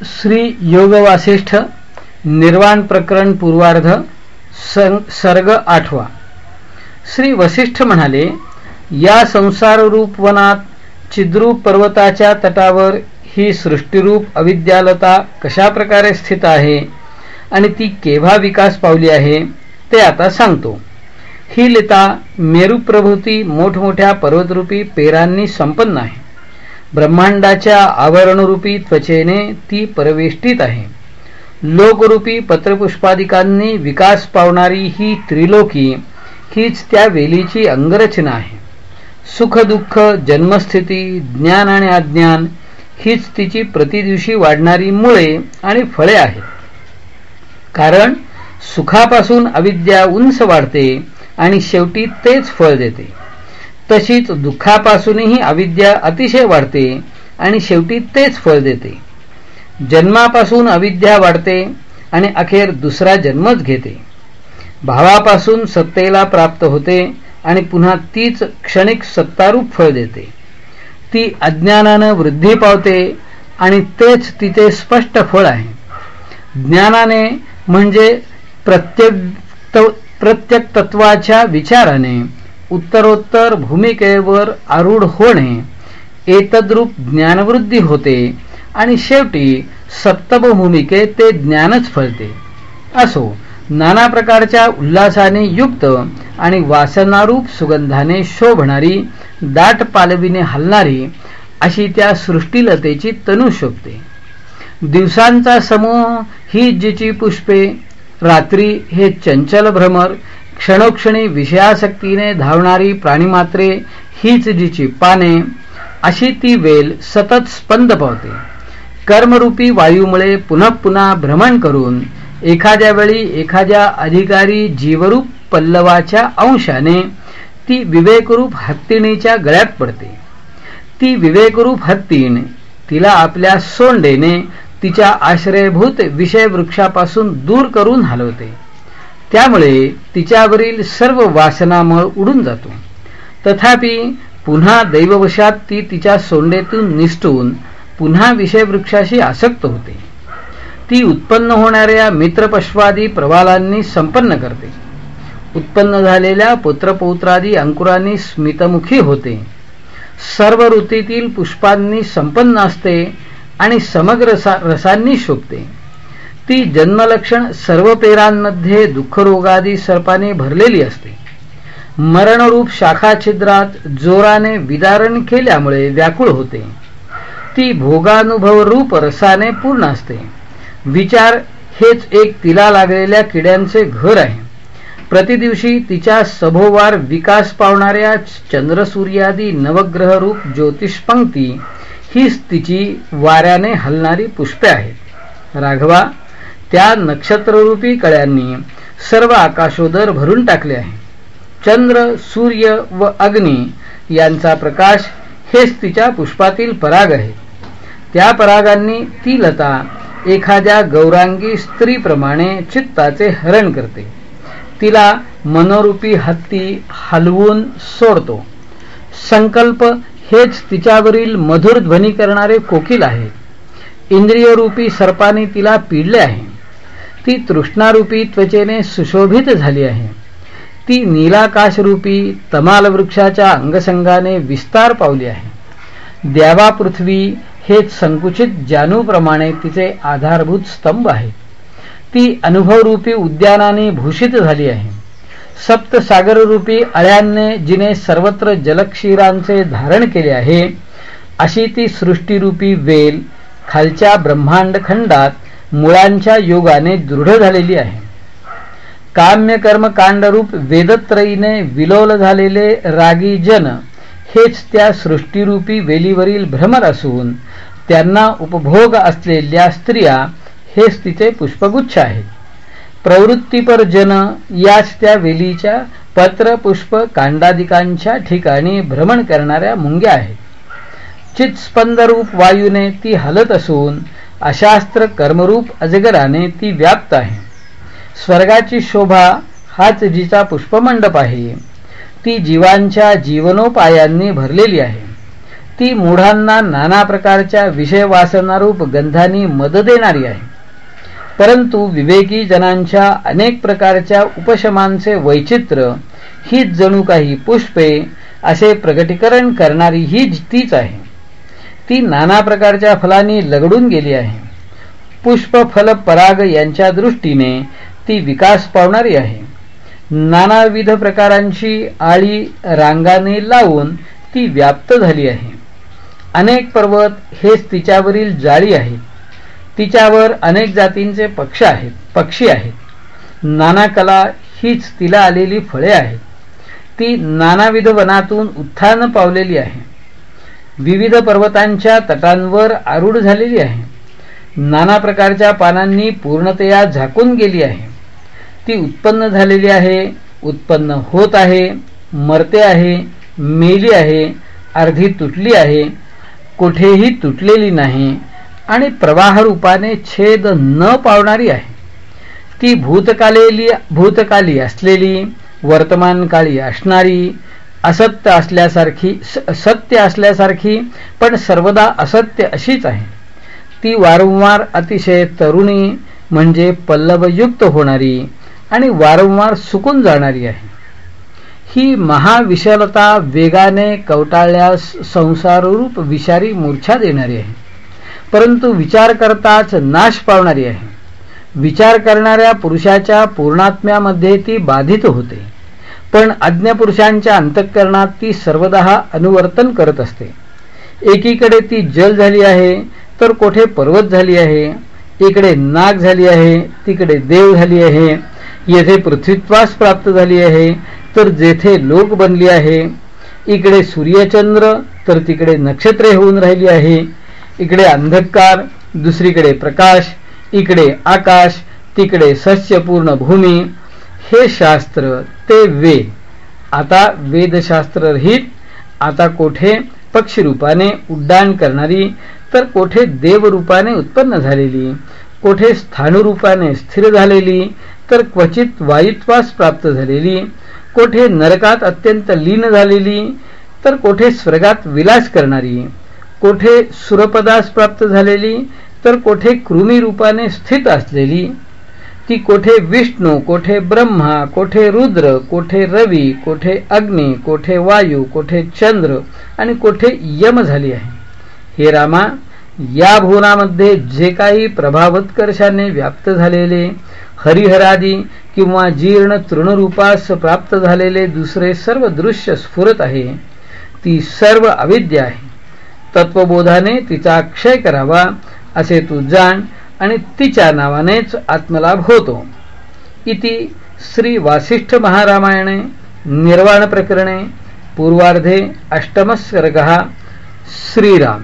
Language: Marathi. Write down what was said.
श्री योग वासिष्ठ निर्वाण प्रकरण पूर्वार्ध सर्ग आठवा. श्री वसिष्ठ म्हणाले या संसाररूप वनात चिद्रूप पर्वताच्या तटावर ही सृष्टीरूप अविद्यालता कशा प्रकारे स्थित आहे आणि ती केव्हा विकास पावली आहे ते आता सांगतो. ही लिता मेरुप्रभृती मोठमोठ्या पर्वतरूपी पेरांनी संपन्न आहे. ब्रह्मांडाच्या आवरणरूपी त्वचेने ती परवेष्टित आहे. लोकरूपी पत्रपुष्पादिकांनी विकास पावणारी ही त्रिलोकी हीच त्या वेलीची अंगरचना आहे. सुख दुःख जन्मस्थिती ज्ञान आणि अज्ञान हीच तिची प्रतिदिवशी वाढणारी मुळे आणि फळे आहेत. कारण सुखापासून अविद्या उंच वाढते आणि शेवटी तेच फळ देते. तशीच दुःखापासूनही अविद्या अतिशय वाढते आणि शेवटी तेच फळ देते. जन्मापासून अविद्या वाढते आणि अखेर दुसरा जन्मच घेते. भावापासून सत्तेला प्राप्त होते आणि पुन्हा तीच क्षणिक सत्तारूप फळ देते. ती अज्ञानानं वृद्धी पावते आणि तेच तिचे स्पष्ट फळ आहे. ज्ञानाने म्हणजे प्रत्येक प्रत्येक तत्वाच्या विचाराने उत्तरोत्तर भूमिकेवर आरूढ होणे एतद्रूप ज्ञानवृद्धी होते आणि शेवटी सप्तभूमिके ते ज्ञानच फळते. असो नाना प्रकारच्या उल्हासाने युक्त आणि वासनारूप सुगंधाने शोभणारी दाट पालवीने हलणारी अशी त्या सृष्टीलतेची तनु शोभते दिवसांचा समूह ही जिची पुष्पे रात्री हे चंचल भ्रमर क्षणोक्षणी विषयासक्तीने धावणारी प्राणीमात्रे हीच जिची पाने अशी ती वेल सतत स्पंद पावते. कर्मरूपी वायूमुळे पुन्हा पुन्हा भ्रमण करून एखाद्या वेळी एखाद्या अधिकारी जीवरूप पल्लवाच्या अंशाने ती विवेकरूप हत्तीणीच्या गळ्यात पडते. ती विवेकरूप हत्तीण तिला आपल्या सोंडेने तिच्या आश्रयभूत विषयवृक्षापासून दूर करून हलवते. त्यामुळे तिच्यावरील सर्व वासनामळ उडून जातो. तथापि पुन्हा दैववशात ती तिच्या सोंडेतून निष्ठून पुन्हा विषयवृक्षाशी आसक्त होते. ती उत्पन्न होणाऱ्या मित्रपश्वादी प्रवालांनी संपन्न करते. उत्पन्न झालेल्या पुत्रपौत्रादी अंकुरांनी स्मितमुखी होते. सर्व ऋतीतील पुष्पांनी संपन्न असते आणि समग्र रसांनी शोभते. ती जन्मलक्षण सर्व पेरांमध्ये दुःखरोगादी सर्पाने भरलेली असते. मरणरूप शाखाछिद्रात जोराने विदारण केल्यामुळे व्याकुळ होते. ती भोगानुभव रूप रसाने पूर्ण असते. विचार हेच एक तिला लागलेल्या किड्यांचे घर आहे. प्रतिदिवशी तिच्या सभोवार विकास पावणाऱ्या चंद्रसूर्यादी नवग्रहरूप ज्योतिषपंक्ती हीच तिची वाऱ्याने हलणारी पुष्पे आहेत. राघवा त्या नक्षत्ररूपी कळ्यांनी सर्व आकाशोदर भरून टाकले आहे. चंद्र सूर्य व अग्नी यांचा प्रकाश हेच तिच्या पुष्पातील पराग आहे. त्या परागांनी ती लता एखाद्या गौरांगी स्त्रीप्रमाणे चित्ताचे हरण करते. तिला मनोरूपी हत्ती हलवून सोडतो. संकल्प हेच तिच्यावरील मधुर ध्वनी करणारे कोकिल आहे. इंद्रियरूपी सर्पाने तिला पिडले आहे. ती तृष्णारूपी त्वचेने सुशोभित झाली आहे. ती नीलाकाशरूपी तमाल वृक्षाच्या अंगसंगाने विस्तार पावली आहे. द्यावा पृथ्वी हेच संकुचित जानूप्रमाणे तिचे आधारभूत स्तंभ आहे. ती अनुभवरूपी उद्यानाने भूषित झाली आहे. सप्तसागररूपी अळ्यांने जिने सर्वत्र जलक्षीरांचे धारण केले आहे अशी ती सृष्टीरूपी वेल खालच्या ब्रह्मांड खंडात मुळांच्या योगाने दृढ झालेली आहे. काम्य कर्म कांडरूप वेदत्रयीने विलोल झालेले रागी जन हेच त्या सृष्टीरूपी वेलीवरील भ्रमर असून त्यांना उपभोग असलेल्या स्त्रिया हेच तिचे पुष्पगुच्छ आहेत. प्रवृत्तीपर जन याच त्या वेलीच्या पत्र पुष्प कांडादिकांच्या ठिकाणी भ्रमण करणाऱ्या मुंग्या आहेत. चित्स्पंदरूप वायूने ती हलत असून अशास्त्र कर्मरूप अजगराने ती व्याप्त आहे. स्वर्गाची शोभा हाच जिचा पुष्पमंडप आहे. ती जीवांच्या जीवनोपायांनी भरलेली आहे. ती मूढांना नाना प्रकारच्या विषय वासनारूप गंधांनी मद देणारी आहे. परंतु विवेकी जनांच्या अनेक प्रकारच्या उपशमांचे वैचित्र हीच जणू काही पुष्पे असे प्रगटीकरण करणारी ही तीच आहे. ती नाना प्रकारच्या फलांनी लगडून गेली आहे. पुष्प फल पराग यांच्या दृष्टीने ती विकास पावणारी आहे. नानाविध प्रकारांची आळी रांगाने लावून ती व्याप्त झाली आहे. अनेक पर्वत हेच तिच्यावरील जाळी आहे तिच्यावर अनेक जातींचे पक्ष आहेत पक्षी आहेत. नाना कला हीच तिला आलेली फळे आहेत. ती नानाविध वनातून उत्थान पावलेली आहे. विविध पर्वतांच्या तटांवर आरूढ झालेली आहे. नाना प्रकारच्या पानांनी पूर्णतया झाकून गेली आहे. ती उत्पन्न झालेली आहे उत्पन्न होत आहे मरते आहे मेली आहे अर्धी तुटली आहे कुठेही तुटलेली नाही आणि प्रवाहरूपाने छेद न पावणारी आहे. ती भूतकालेली भूतकाली असलेली वर्तमानकाळी असणारी असत्य असल्यासारखी सत्य असल्यासारखी पण सर्वदा असत्य अशीच आहे. ती वारंवार अतिशय तरुणी म्हणजे पल्लवयुक्त होणारी आणि वारंवार सुकून जाणारी आहे. ही महाविशालता वेगाने कवटाळल्यास संसाररूप विषारी मूर्छा देणारी आहे. परंतु विचार करताच नाश पावणारी आहे. विचार करणाऱ्या पुरुषाच्या पूर्णात्म्यामध्ये ती बाधित होते. पण आज्ञापुरुषांच्या अंतःकरणात ती सर्वदा अनुवर्तन करत असते. एकीकडे ती जल झाली आहे तर कोठे पर्वत झाली आहे? इकडे नाग झाली आहे तिकडे देव झाली आहे. येथे पृथ्वीत्वास प्राप्त झाली आहे तर जेथे लोक बनली आहे. इकडे सूर्यचंद्र तर तिकडे नक्षत्रे होऊन राहिली आहे. इकडे अंधकार दुसरीकडे प्रकाश इकडे आकाश तिकडे सस्यपूर्ण भूमी हे शास्त्र ते वेद. आता वेदशास्त्र रहित आता कोठे पक्षीरूपाने उड्डाण करणारी तर कोठे देवरूपाने उत्पन्न झालेली कोठे स्थानुरूपाने स्थिर झालेली तर क्वचित वायुत्वास प्राप्त झालेली कोठे नरकात अत्यंत लीन झालेली तर कोठे स्वर्गात विलास करणारी कोठे सुरपदास प्राप्त झालेली तर कोठे कृमी रूपाने स्थित असलेली ती कोठे विष्णू कोठे ब्रह्मा कोठे रुद्र कोठे रवी कोठे अग्नी कोठे वायू कोठे चंद्र आणि कोठे यम झाली आहे. हे रामा या भुवनामध्ये जे काही प्रभावत्कर्षाने व्याप्त झालेले हरिहरादी किंवा जीर्ण तृणरूपास प्राप्त झालेले दुसरे सर्व दृश्य स्फुरत आहे ती सर्व अविद्या आहे. तत्वबोधाने तिचा क्षय करावा असे तू जाण आणि तिच्या नावानेच आत्मलाभ होतो. इति श्री वासिष्ठ महारामायणे निर्वाण प्रकरणे पूर्वार्धे अष्टमस्वर्ग श्रीराम.